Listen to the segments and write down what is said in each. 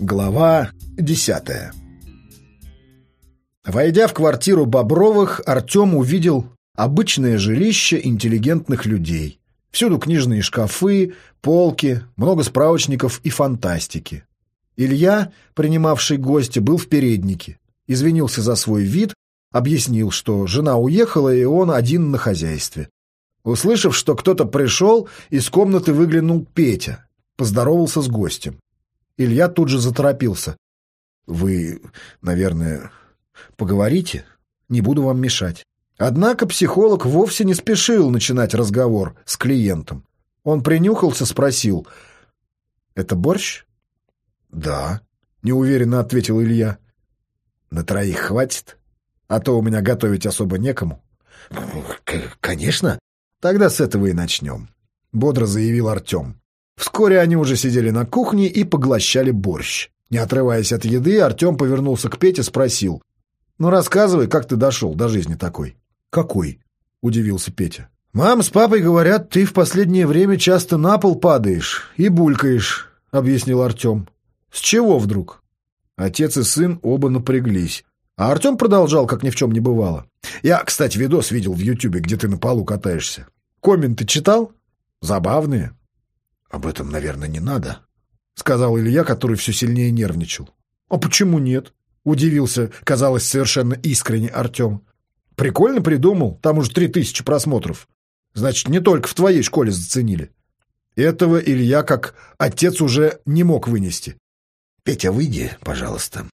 Глава десятая Войдя в квартиру Бобровых, Артем увидел обычное жилище интеллигентных людей. Всюду книжные шкафы, полки, много справочников и фантастики. Илья, принимавший гостя, был в переднике. Извинился за свой вид, объяснил, что жена уехала, и он один на хозяйстве. Услышав, что кто-то пришел, из комнаты выглянул Петя, поздоровался с гостем. Илья тут же заторопился. «Вы, наверное, поговорите? Не буду вам мешать». Однако психолог вовсе не спешил начинать разговор с клиентом. Он принюхался, спросил. «Это борщ?» «Да», — неуверенно ответил Илья. «На троих хватит? А то у меня готовить особо некому». «Конечно. Тогда с этого и начнем», — бодро заявил Артем. Вскоре они уже сидели на кухне и поглощали борщ. Не отрываясь от еды, Артем повернулся к Пете, спросил. «Ну, рассказывай, как ты дошел до жизни такой?» «Какой?» — удивился Петя. «Мам с папой говорят, ты в последнее время часто на пол падаешь и булькаешь», — объяснил Артем. «С чего вдруг?» Отец и сын оба напряглись. А Артем продолжал, как ни в чем не бывало. «Я, кстати, видос видел в Ютубе, где ты на полу катаешься. Комменты читал? Забавные. «Об этом, наверное, не надо», — сказал Илья, который все сильнее нервничал. «А почему нет?» — удивился, казалось, совершенно искренне Артем. «Прикольно придумал, там уже три тысячи просмотров. Значит, не только в твоей школе заценили». Этого Илья, как отец, уже не мог вынести. «Петя, выйди, пожалуйста.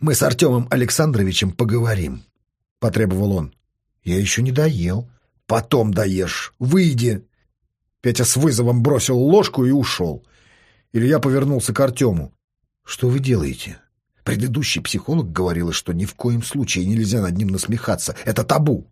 Мы с Артемом Александровичем поговорим», — потребовал он. «Я еще не доел». «Потом доешь. Выйди», Петя с вызовом бросил ложку и ушел. Илья повернулся к Артему. «Что вы делаете?» Предыдущий психолог говорил, что ни в коем случае нельзя над ним насмехаться. Это табу.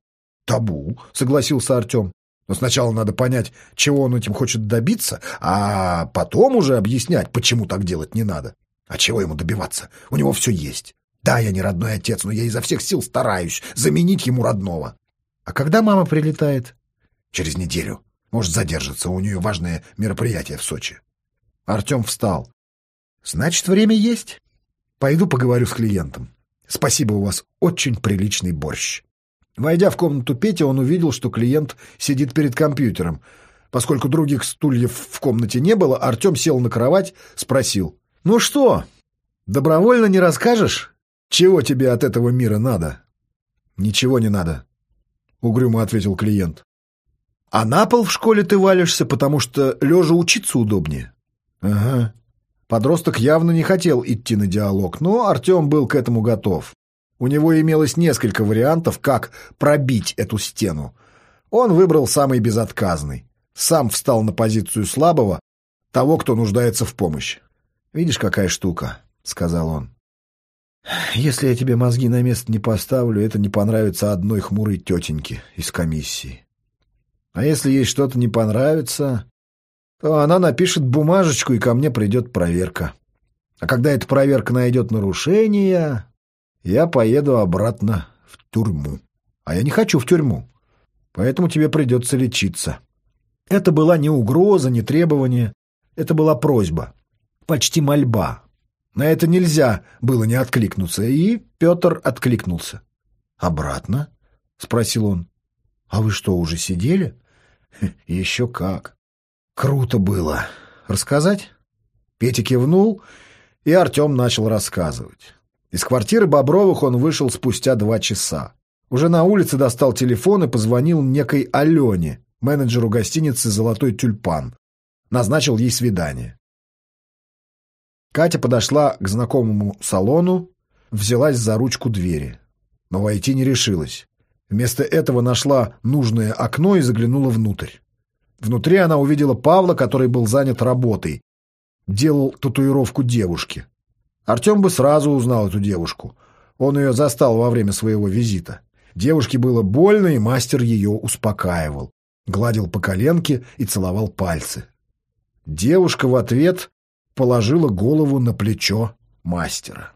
«Табу», — согласился Артем. «Но сначала надо понять, чего он этим хочет добиться, а потом уже объяснять, почему так делать не надо. А чего ему добиваться? У него все есть. Да, я не родной отец, но я изо всех сил стараюсь заменить ему родного. А когда мама прилетает? Через неделю. Может, задержится, у нее важное мероприятие в Сочи. Артем встал. Значит, время есть. Пойду поговорю с клиентом. Спасибо, у вас очень приличный борщ. Войдя в комнату Пети, он увидел, что клиент сидит перед компьютером. Поскольку других стульев в комнате не было, Артем сел на кровать, спросил. «Ну что, добровольно не расскажешь? Чего тебе от этого мира надо?» «Ничего не надо», — угрюмо ответил клиент. А на пол в школе ты валишься, потому что лежа учиться удобнее. Ага. Подросток явно не хотел идти на диалог, но Артем был к этому готов. У него имелось несколько вариантов, как пробить эту стену. Он выбрал самый безотказный. Сам встал на позицию слабого, того, кто нуждается в помощи. «Видишь, какая штука», — сказал он. «Если я тебе мозги на место не поставлю, это не понравится одной хмурой тетеньке из комиссии. А если ей что-то не понравится, то она напишет бумажечку, и ко мне придет проверка. А когда эта проверка найдет нарушение, я поеду обратно в тюрьму. А я не хочу в тюрьму, поэтому тебе придется лечиться. Это была не угроза, не требование, это была просьба, почти мольба. На это нельзя было не откликнуться, и Петр откликнулся. «Обратно?» — спросил он. «А вы что, уже сидели?» Еще как. Круто было. Рассказать? Петя кивнул, и Артем начал рассказывать. Из квартиры Бобровых он вышел спустя два часа. Уже на улице достал телефон и позвонил некой Алене, менеджеру гостиницы «Золотой тюльпан». Назначил ей свидание. Катя подошла к знакомому салону, взялась за ручку двери, но войти не решилась. Вместо этого нашла нужное окно и заглянула внутрь. Внутри она увидела Павла, который был занят работой. Делал татуировку девушки. Артем бы сразу узнал эту девушку. Он ее застал во время своего визита. Девушке было больно, и мастер ее успокаивал. Гладил по коленке и целовал пальцы. Девушка в ответ положила голову на плечо мастера.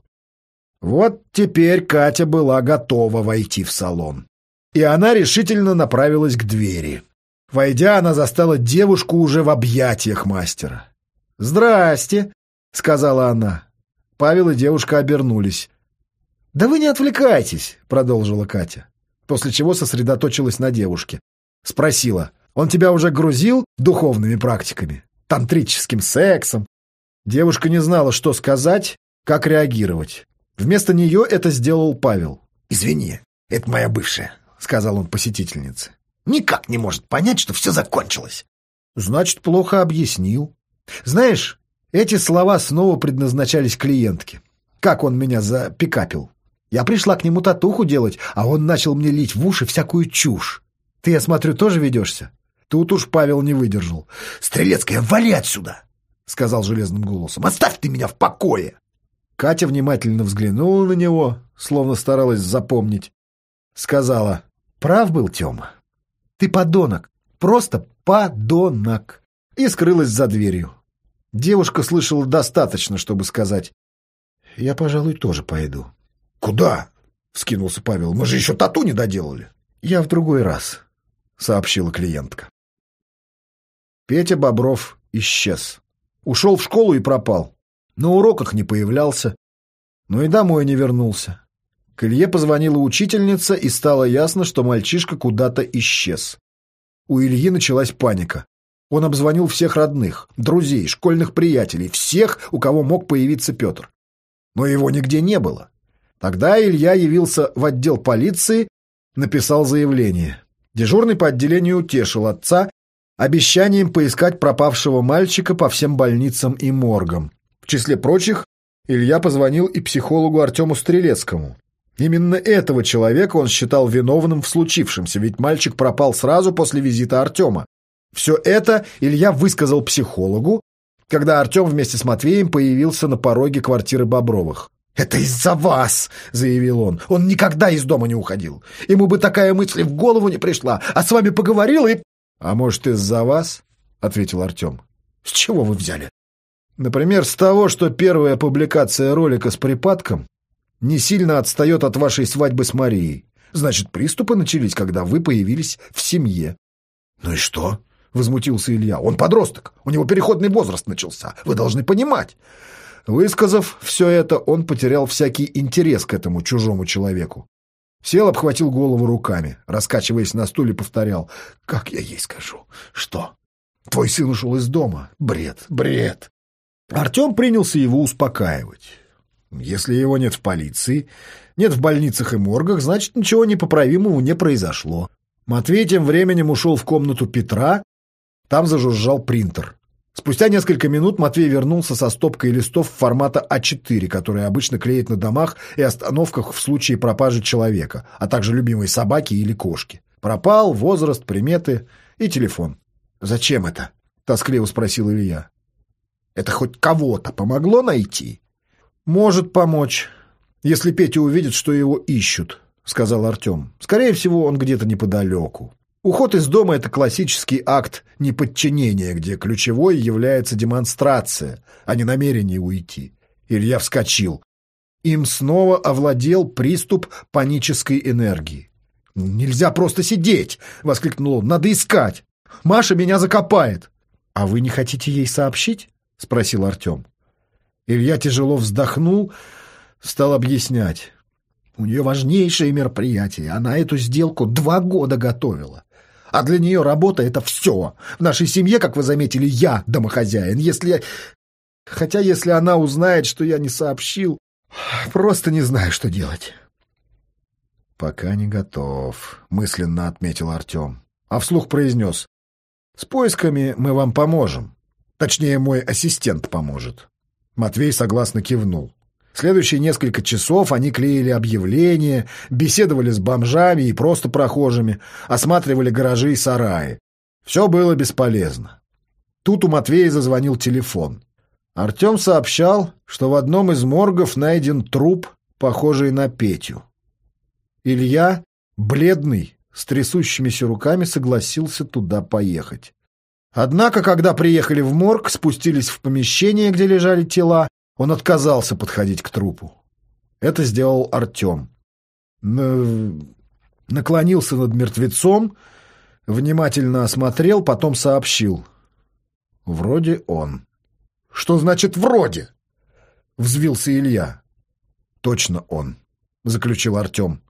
Вот теперь Катя была готова войти в салон и она решительно направилась к двери. Войдя, она застала девушку уже в объятиях мастера. «Здрасте», — сказала она. Павел и девушка обернулись. «Да вы не отвлекайтесь», — продолжила Катя, после чего сосредоточилась на девушке. Спросила, «Он тебя уже грузил духовными практиками, тантрическим сексом?» Девушка не знала, что сказать, как реагировать. Вместо нее это сделал Павел. «Извини, это моя бывшая», — сказал он посетительнице. «Никак не может понять, что все закончилось». «Значит, плохо объяснил. Знаешь, эти слова снова предназначались клиентке. Как он меня запикапил. Я пришла к нему татуху делать, а он начал мне лить в уши всякую чушь. Ты, я смотрю, тоже ведешься? Тут уж Павел не выдержал. «Стрелецкая, вали отсюда!» — сказал железным голосом. «Оставь ты меня в покое!» Катя внимательно взглянула на него, словно старалась запомнить. Сказала, «Прав был Тёма. Ты подонок, просто подонок!» И скрылась за дверью. Девушка слышала достаточно, чтобы сказать, «Я, пожалуй, тоже пойду». «Куда?» — вскинулся Павел. «Мы же еще тату не доделали». «Я в другой раз», — сообщила клиентка. Петя Бобров исчез. Ушел в школу и пропал. На уроках не появлялся, но и домой не вернулся. К Илье позвонила учительница, и стало ясно, что мальчишка куда-то исчез. У Ильи началась паника. Он обзвонил всех родных, друзей, школьных приятелей, всех, у кого мог появиться Петр. Но его нигде не было. Тогда Илья явился в отдел полиции, написал заявление. Дежурный по отделению утешил отца обещанием поискать пропавшего мальчика по всем больницам и моргам. В числе прочих, Илья позвонил и психологу Артему Стрелецкому. Именно этого человека он считал виновным в случившемся, ведь мальчик пропал сразу после визита Артема. Все это Илья высказал психологу, когда Артем вместе с Матвеем появился на пороге квартиры Бобровых. «Это из-за вас!» — заявил он. «Он никогда из дома не уходил. Ему бы такая мысль в голову не пришла, а с вами поговорил и...» «А может, из-за вас?» — ответил Артем. «С чего вы взяли?» «Например, с того, что первая публикация ролика с припадком не сильно отстает от вашей свадьбы с Марией. Значит, приступы начались, когда вы появились в семье». «Ну и что?» — возмутился Илья. «Он подросток. У него переходный возраст начался. Вы должны понимать». Высказав все это, он потерял всякий интерес к этому чужому человеку. Сел, обхватил голову руками, раскачиваясь на стуле, повторял. «Как я ей скажу? Что? Твой сын ушел из дома? Бред, бред!» Артем принялся его успокаивать. Если его нет в полиции, нет в больницах и моргах, значит, ничего непоправимого не произошло. Матвей тем временем ушел в комнату Петра, там зажужжал принтер. Спустя несколько минут Матвей вернулся со стопкой листов формата А4, которые обычно клеят на домах и остановках в случае пропажи человека, а также любимой собаки или кошки. Пропал, возраст, приметы и телефон. «Зачем это?» — тоскливо спросил Илья. «Это хоть кого-то помогло найти?» «Может помочь, если Петя увидит, что его ищут», — сказал Артем. «Скорее всего, он где-то неподалеку». Уход из дома – это классический акт неподчинения, где ключевой является демонстрация, а не намерение уйти. Илья вскочил. Им снова овладел приступ панической энергии. «Нельзя просто сидеть!» — воскликнул он. «Надо искать! Маша меня закопает!» «А вы не хотите ей сообщить?» — спросил Артем. Илья тяжело вздохнул, стал объяснять. У нее важнейшее мероприятие. Она эту сделку два года готовила. А для нее работа — это все. В нашей семье, как вы заметили, я домохозяин. Если... Хотя если она узнает, что я не сообщил, просто не знаю, что делать. «Пока не готов», — мысленно отметил Артем. А вслух произнес. «С поисками мы вам поможем. Точнее, мой ассистент поможет». Матвей согласно кивнул. Следующие несколько часов они клеили объявления, беседовали с бомжами и просто прохожими, осматривали гаражи и сараи. Все было бесполезно. Тут у Матвея зазвонил телефон. Артем сообщал, что в одном из моргов найден труп, похожий на Петю. Илья, бледный, с трясущимися руками согласился туда поехать. Однако, когда приехали в морг, спустились в помещение, где лежали тела, он отказался подходить к трупу. Это сделал Артем. Наклонился над мертвецом, внимательно осмотрел, потом сообщил. Вроде он. Что значит «вроде»? — взвился Илья. «Точно он», — заключил Артем.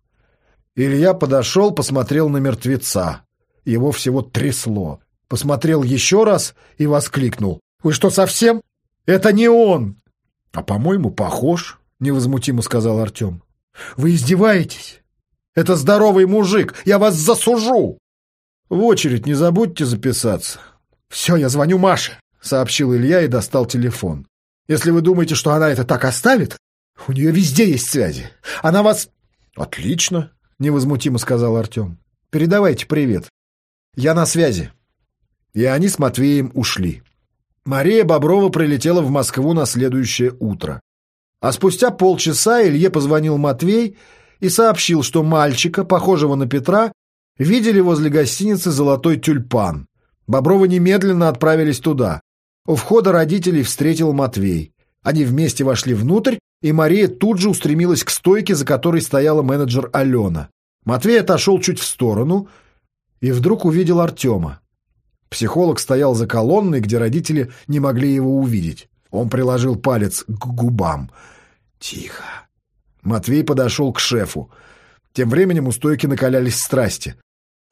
Илья подошел, посмотрел на мертвеца. Его всего трясло. Посмотрел еще раз и воскликнул. «Вы что, совсем? Это не он!» «А, по-моему, похож», — невозмутимо сказал Артем. «Вы издеваетесь? Это здоровый мужик! Я вас засужу!» «В очередь не забудьте записаться». «Все, я звоню Маше», — сообщил Илья и достал телефон. «Если вы думаете, что она это так оставит, у нее везде есть связи. Она вас...» «Отлично», — невозмутимо сказал Артем. «Передавайте привет. Я на связи». И они с Матвеем ушли. Мария Боброва прилетела в Москву на следующее утро. А спустя полчаса Илье позвонил Матвей и сообщил, что мальчика, похожего на Петра, видели возле гостиницы «Золотой тюльпан». Бобровы немедленно отправились туда. У входа родителей встретил Матвей. Они вместе вошли внутрь, и Мария тут же устремилась к стойке, за которой стояла менеджер Алена. Матвей отошел чуть в сторону и вдруг увидел Артема. Психолог стоял за колонной, где родители не могли его увидеть. Он приложил палец к губам. «Тихо». Матвей подошел к шефу. Тем временем у стойки накалялись страсти.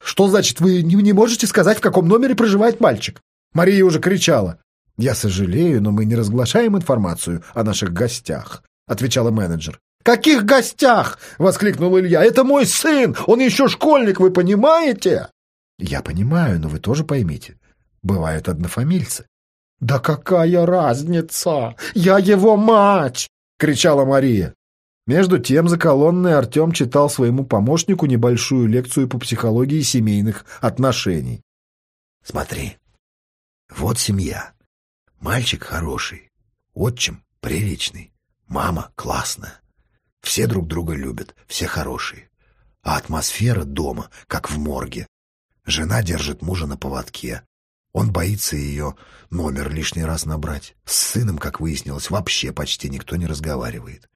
«Что значит, вы не можете сказать, в каком номере проживает мальчик?» Мария уже кричала. «Я сожалею, но мы не разглашаем информацию о наших гостях», — отвечала менеджер. «Каких гостях?» — воскликнул Илья. «Это мой сын! Он еще школьник, вы понимаете?» Я понимаю, но вы тоже поймите. Бывают однофамильцы. «Да какая разница? Я его мать!» — кричала Мария. Между тем за колонной Артем читал своему помощнику небольшую лекцию по психологии семейных отношений. «Смотри, вот семья. Мальчик хороший, отчим приличный, мама классная. Все друг друга любят, все хорошие. А атмосфера дома, как в морге. Жена держит мужа на поводке. Он боится ее номер лишний раз набрать. С сыном, как выяснилось, вообще почти никто не разговаривает.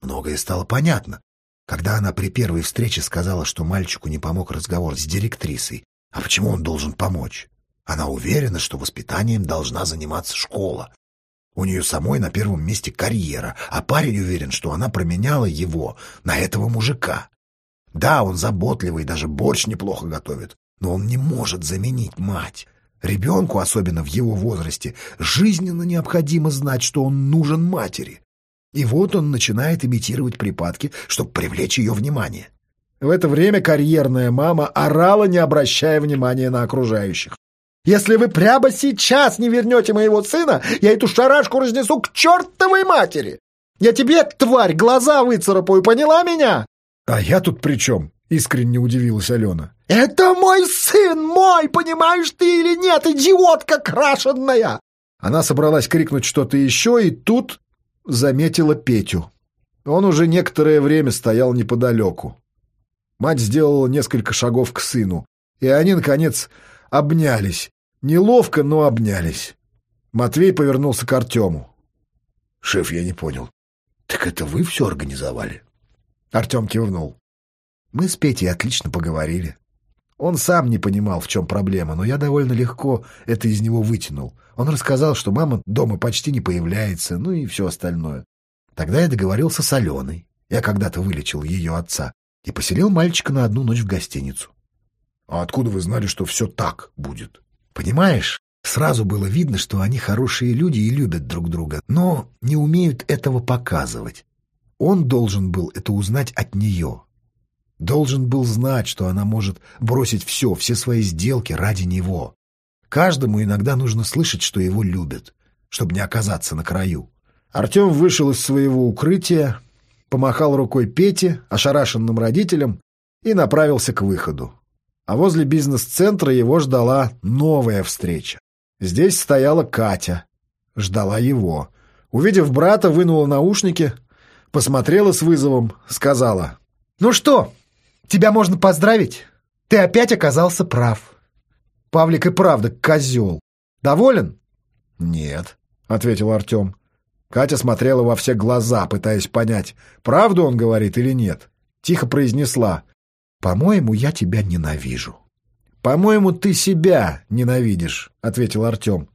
Многое стало понятно, когда она при первой встрече сказала, что мальчику не помог разговор с директрисой. А почему он должен помочь? Она уверена, что воспитанием должна заниматься школа. У нее самой на первом месте карьера, а парень уверен, что она променяла его на этого мужика. Да, он заботливый, даже борщ неплохо готовит, но он не может заменить мать. Ребенку, особенно в его возрасте, жизненно необходимо знать, что он нужен матери. И вот он начинает имитировать припадки, чтобы привлечь ее внимание. В это время карьерная мама орала, не обращая внимания на окружающих. «Если вы прямо сейчас не вернете моего сына, я эту шарашку разнесу к чертовой матери! Я тебе, тварь, глаза выцарапаю, поняла меня?» «А я тут при чем?» — искренне удивилась Алена. «Это мой сын, мой, понимаешь ты или нет, идиотка крашенная!» Она собралась крикнуть что-то еще, и тут заметила Петю. Он уже некоторое время стоял неподалеку. Мать сделала несколько шагов к сыну, и они, наконец, обнялись. Неловко, но обнялись. Матвей повернулся к Артему. «Шеф, я не понял. Так это вы все организовали?» Артем кивнул. «Мы с Петей отлично поговорили. Он сам не понимал, в чем проблема, но я довольно легко это из него вытянул. Он рассказал, что мама дома почти не появляется, ну и все остальное. Тогда я договорился с Аленой. Я когда-то вылечил ее отца и поселил мальчика на одну ночь в гостиницу. — А откуда вы знали, что все так будет? — Понимаешь, сразу было видно, что они хорошие люди и любят друг друга, но не умеют этого показывать. Он должен был это узнать от нее. Должен был знать, что она может бросить все, все свои сделки ради него. Каждому иногда нужно слышать, что его любят, чтобы не оказаться на краю. Артем вышел из своего укрытия, помахал рукой Пете, ошарашенным родителям, и направился к выходу. А возле бизнес-центра его ждала новая встреча. Здесь стояла Катя, ждала его. Увидев брата, вынула наушники, посмотрела с вызовом, сказала. «Ну что, Тебя можно поздравить. Ты опять оказался прав. Павлик и правда козел. Доволен? Нет, ответил Артем. Катя смотрела во все глаза, пытаясь понять, правду он говорит или нет. Тихо произнесла. «По-моему, я тебя ненавижу». «По-моему, ты себя ненавидишь», — ответил Артем.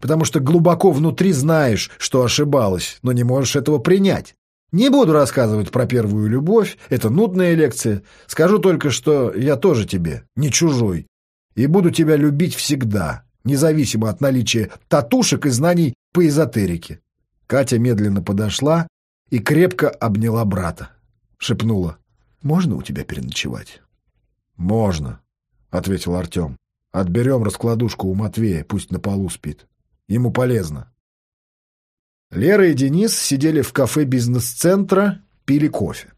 потому что глубоко внутри знаешь, что ошибалась, но не можешь этого принять. Не буду рассказывать про первую любовь, это нудная лекция. Скажу только, что я тоже тебе, не чужой, и буду тебя любить всегда, независимо от наличия татушек и знаний по эзотерике. Катя медленно подошла и крепко обняла брата. Шепнула. «Можно у тебя переночевать?» «Можно», — ответил Артем. «Отберем раскладушку у Матвея, пусть на полу спит. Ему полезно». Лера и Денис сидели в кафе бизнес-центра, пили кофе.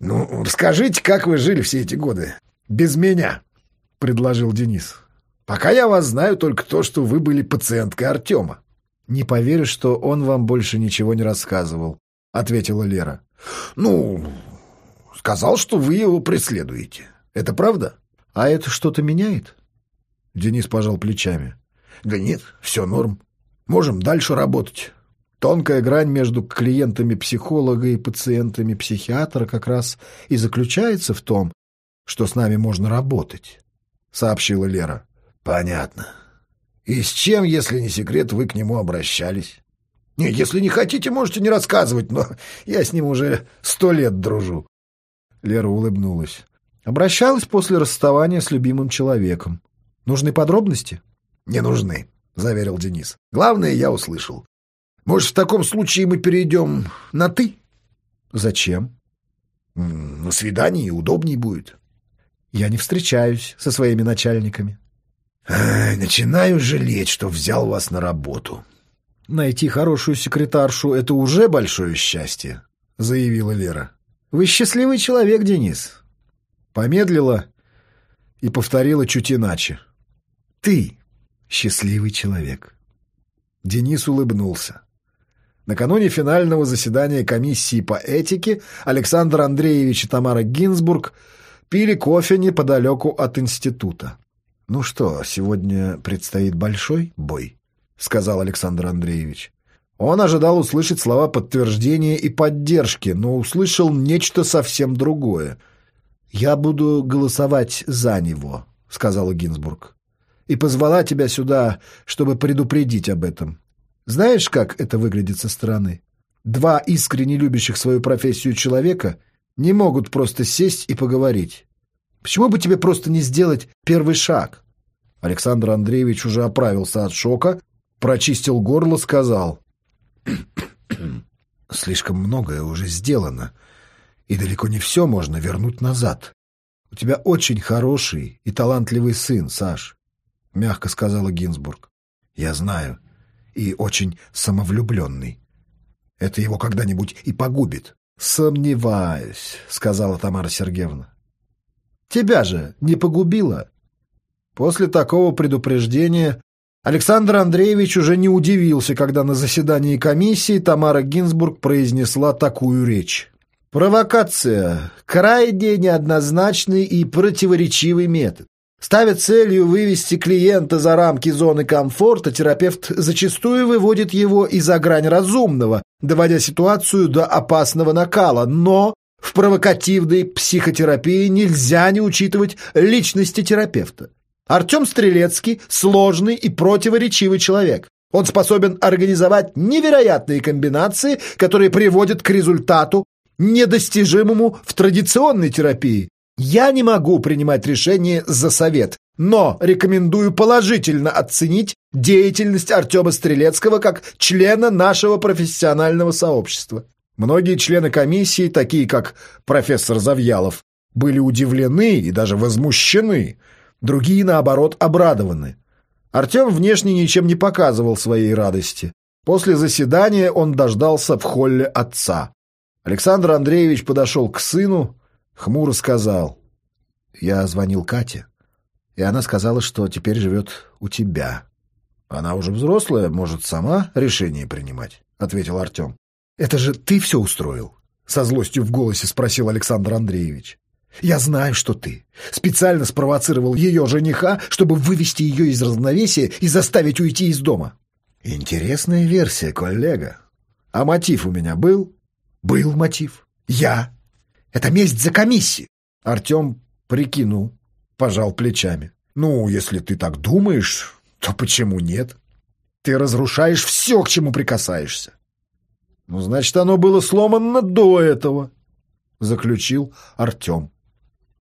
«Ну, расскажите, как вы жили все эти годы? Без меня», — предложил Денис. «Пока я вас знаю только то, что вы были пациенткой Артема». «Не поверю, что он вам больше ничего не рассказывал», — ответила Лера. «Ну, сказал, что вы его преследуете. Это правда?» «А это что-то меняет?» Денис пожал плечами. «Да нет, все норм. Можем дальше работать. Тонкая грань между клиентами психолога и пациентами психиатра как раз и заключается в том, что с нами можно работать, — сообщила Лера. — Понятно. И с чем, если не секрет, вы к нему обращались? Нет, если не хотите, можете не рассказывать, но я с ним уже сто лет дружу. Лера улыбнулась. Обращалась после расставания с любимым человеком. Нужны подробности? — Не нужны, — заверил Денис. — Главное, я услышал. Может, в таком случае мы перейдем на «ты»?» «Зачем?» «На свидании удобней будет». «Я не встречаюсь со своими начальниками». Ай, «Начинаю жалеть, что взял вас на работу». «Найти хорошую секретаршу — это уже большое счастье», — заявила Лера. «Вы счастливый человек, Денис». Помедлила и повторила чуть иначе. «Ты счастливый человек». Денис улыбнулся. Накануне финального заседания комиссии по этике Александр Андреевич и Тамара Гинзбург пили кофе неподалеку от института. «Ну что, сегодня предстоит большой бой», — сказал Александр Андреевич. Он ожидал услышать слова подтверждения и поддержки, но услышал нечто совсем другое. «Я буду голосовать за него», — сказала Гинзбург. «И позвала тебя сюда, чтобы предупредить об этом. Знаешь, как это выглядит со стороны? Два искренне любящих свою профессию человека не могут просто сесть и поговорить. Почему бы тебе просто не сделать первый шаг? Александр Андреевич уже оправился от шока, прочистил горло, сказал. «Слишком многое уже сделано, и далеко не все можно вернуть назад. У тебя очень хороший и талантливый сын, Саш», — мягко сказала Гинзбург. «Я знаю и очень самовлюбленный. Это его когда-нибудь и погубит. «Сомневаюсь», — сказала Тамара Сергеевна. «Тебя же не погубило?» После такого предупреждения Александр Андреевич уже не удивился, когда на заседании комиссии Тамара Гинзбург произнесла такую речь. «Провокация – крайне неоднозначный и противоречивый метод. Ставя целью вывести клиента за рамки зоны комфорта, терапевт зачастую выводит его и за грань разумного, доводя ситуацию до опасного накала. Но в провокативной психотерапии нельзя не учитывать личности терапевта. Артем Стрелецкий – сложный и противоречивый человек. Он способен организовать невероятные комбинации, которые приводят к результату, недостижимому в традиционной терапии. Я не могу принимать решение за совет, но рекомендую положительно оценить деятельность Артема Стрелецкого как члена нашего профессионального сообщества. Многие члены комиссии, такие как профессор Завьялов, были удивлены и даже возмущены, другие, наоборот, обрадованы. Артем внешне ничем не показывал своей радости. После заседания он дождался в холле отца. Александр Андреевич подошел к сыну, Хмуро сказал. Я звонил Кате, и она сказала, что теперь живет у тебя. Она уже взрослая, может сама решение принимать, — ответил Артем. Это же ты все устроил? Со злостью в голосе спросил Александр Андреевич. Я знаю, что ты. Специально спровоцировал ее жениха, чтобы вывести ее из равновесия и заставить уйти из дома. Интересная версия, коллега. А мотив у меня был? Был мотив. Я это месть за комиссию. Артем прикинул, пожал плечами. Ну, если ты так думаешь, то почему нет? Ты разрушаешь все, к чему прикасаешься. Ну, значит, оно было сломано до этого, заключил Артем.